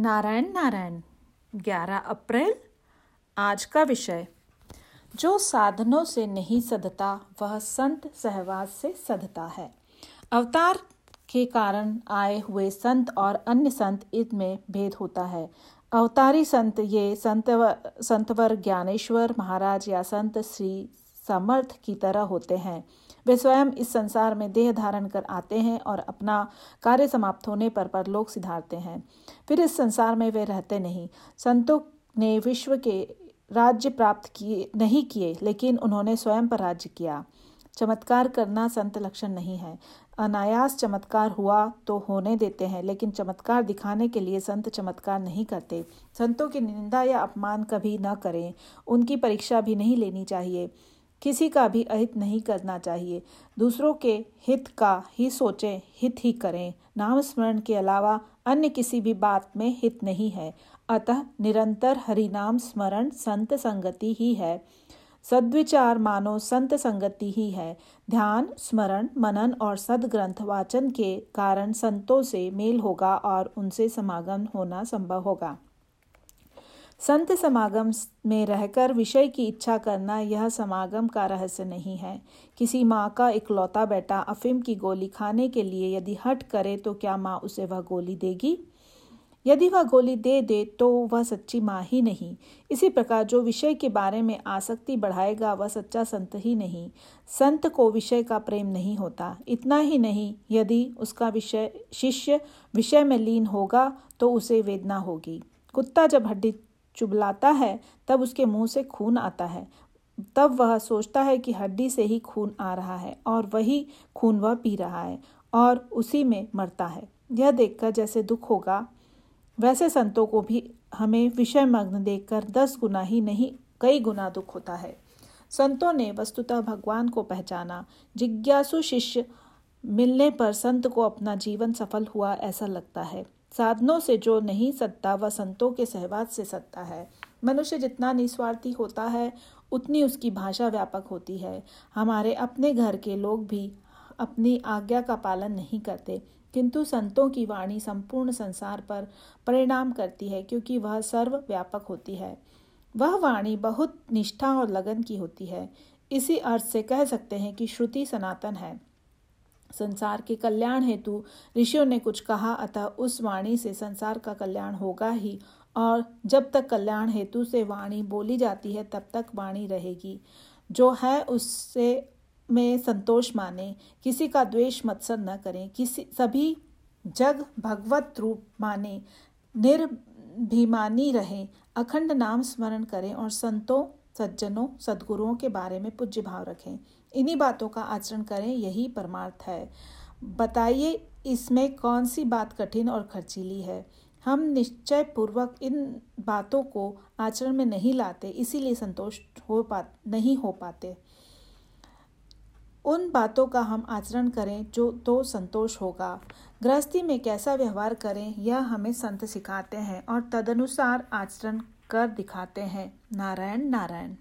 नारायण नारायण 11 अप्रैल, आज का विषय। जो साधनों से नहीं सधता, वह संत सहवास से सधता है। अवतार के कारण आए हुए संत और अन्य संत इनमें भेद होता है। अवतारी संत ये संत संतवर ज्ञानेश्वर महाराज या संत श्री समर्थ की तरह होते हैं। वे स्वयं इस संसार में देह धारण कर आते हैं और अपना कार्य समाप्त होने पर परलोक सिधारते हैं। फिर इस संसार में वे रहते नहीं। संतों ने विश्व के राज्य प्राप्त किए, नहीं किए, लेकिन उन्होंने स्वयं पर राज्य किया। चमत्कार करना संत लक्षण नहीं है। अनायास चमत्कार हुआ तो होने देते हैं, लेकिन चमत्कार दिखाने के लिए संत चमत्कार नहीं करते। संतों की निंदा या अपमान कभी न करें। उनकी परीक्षा भी नहीं लेनी चाहिए। किसी का भी अहित नहीं करना चाहिए। दूसरों के हित का ही सोचें, हित ही करें। नाम स्मरण के अलावा अन्य किसी भी बात में हित नहीं है। अतः निरंतर हरिनाम स्मरण संत संगति ही है। सद्विचार मानो संत संगति ही है। ध्यान, स्मरण, मनन और सदग्रंथ वाचन के कारण संतों से मेल होगा और उनसे समागम होना संभव होगा। संत समागम में रहकर विषय की इच्छा करना यह समागम का रहस्य नहीं है। किसी माँ का इकलौता बेटा अफीम की गोली खाने के लिए यदि हट करे तो क्या माँ उसे वह गोली देगी? यदि वह गोली दे दे तो वह सच्ची माँ ही नहीं। इसी प्रकार जो विषय के बारे में आसक्ति बढ़ाएगा वह सच्चा संत ही नहीं। संत को विषय का प्रेम नहीं होता। इतना ही नहीं, यदि उसका विषय, शिष्य विषय में लीन होगा तो उसे वेदना होगी। कुत्ता जब हड्डी चुबलाता है, तब उसके मुँह से खून आता है। तब वह सोचता है कि हड्डी से ही खून आ रहा है और वही खून वह पी रहा है और उसी में मरता है। यह देखकर जैसे दुख होगा, वैसे संतों को भी हमें विषय मग्न देखकर दस गुना ही नहीं, कई गुना दुख होता है। संतों ने वस्तुतः भगवान को पहचाना। जिज्ञासु शिष्य मिलने पर संत को अपना जीवन सफल हुआ ऐसा लगता है। साधनों से जो नहीं सत्ता, वह संतों के सहवास से सत्ता है। मनुष्य जितना निस्वार्थी होता है, उतनी उसकी भाषा व्यापक होती है। हमारे अपने घर के लोग भी अपनी आज्ञा का पालन नहीं करते, किंतु संतों की वाणी संपूर्ण संसार पर परिणाम करती है, क्योंकि वह सर्व व्यापक होती है। वह वाणी बहुत निष्ठा और लगन की होती है। इसी अर्थ से कह सकते हैं कि श्रुति सनातन है। संसार के कल्याण हेतु ऋषियों ने कुछ कहा, अतः उस वाणी से संसार का कल्याण होगा ही, और जब तक कल्याण हेतु से वाणी बोली जाती है, तब तक वाणी रहेगी। जो है, उससे में संतोष माने, किसी का द्वेष मत्सर न करें, किसी, सभी जग भगवत रूप माने, निर्भिमानी रहें, अखंड नाम स्मरण करें, और संतों, सज्जनों, सदगुरुओं के बारे में पूज्य भाव रखें। इन्हीं बातों का आचरण करें, यही परमार्थ है। बताइए, इसमें कौन सी बात कठिन और खर्चीली है? हम निश्चय पूर्वक इन बातों को आचरण में नहीं लाते, इसीलिए संतुष्ट हो पा, नहीं हो पाते। उन बातों का हम आचरण करें जो तो संतोष होगा। गृहस्थी में कैसा व्यवहार करें, यह हमें संत सिखाते हैं और तदनुसार आचरण कर दिखाते हैं। नारायण नारायण।